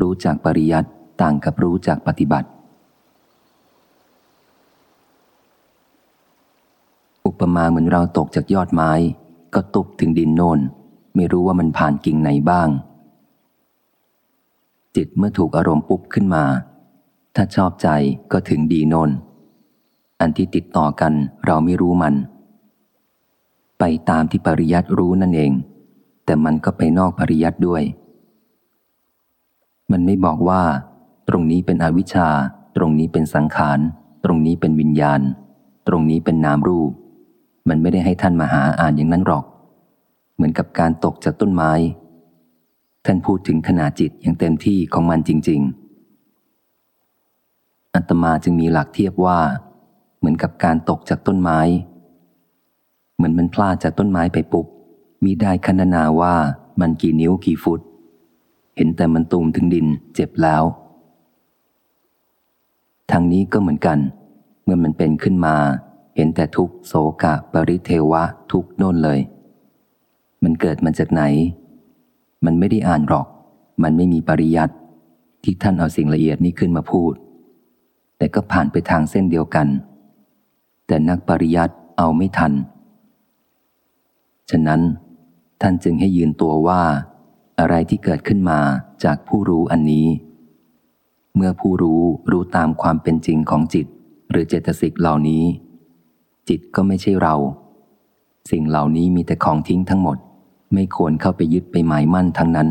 รู้จักปริยัติต่างกับรู้จักปฏิบัติ อุปมาเหมือนเราตกจากยอดไม้ ก็ตุบถึงดินโนนไม่รู้ว่ามันผ่านกิ่งไหนบ้าง จิตเมื่อถูกอารมณ์ปุ๊บขึ้นมา ถ้าชอบใจก็ถึงดีโนนอันที่ติดต่อกันเราไม่รู้มัน ไปตามที่ปริยัติรู้นั่นเอง แต่มันก็ไปนอกปริยัติด้วย มันไม่บอกว่า ตรงนี้เป็นอวิชชา ตรงนี้เป็นสังขาร ตรงนี้เป็นวิญญาณ ตรงนี้เป็นนามรูป มันไม่ได้ให้ท่านมาหาอ่านอย่างนั้นหรอก เหมือนกับการตกจากต้นไม้ ท่านพูดถึงขนาดจิตอย่างเต็มที่ของมันจริง ๆ อัตมาจึงมีหลักเทียบว่า เหมือนกับการตกจากต้นไม้ เหมือนมันพลาดจากต้นไม้ไปปุ๊บมีได้คันนาว่ามันกี่นิ้วกี่ฟุต เห็นแต่มันตูมถึงดินเจ็บแล้ว ทางนี้ก็เหมือนกัน เมื่อมันเป็นขึ้นมา เห็นแต่ทุกโศกะปริเทวะทุกโน่นเลย มันเกิดมาจากไหน มันไม่ได้อ่านหรอก มันไม่มีปริยัติที่ท่านเอาสิ่งละเอียดนี้ขึ้นมาพูด แต่ก็ผ่านไปทางเส้นเดียวกัน แต่นักปริยัติเอาไม่ทัน ฉะนั้นท่านจึงให้ยืนตัวว่า อะไรที่เกิดขึ้นมาจากผู้รู้อันนี้ เมื่อผู้รู้รู้ตามความเป็นจริงของจิต หรือเจตสิกเหล่านี้ จิตก็ไม่ใช่เรา สิ่งเหล่านี้มีแต่ของทิ้งทั้งหมด ไม่ควรเข้าไปยึดไปหมายมั่นทั้งนั้น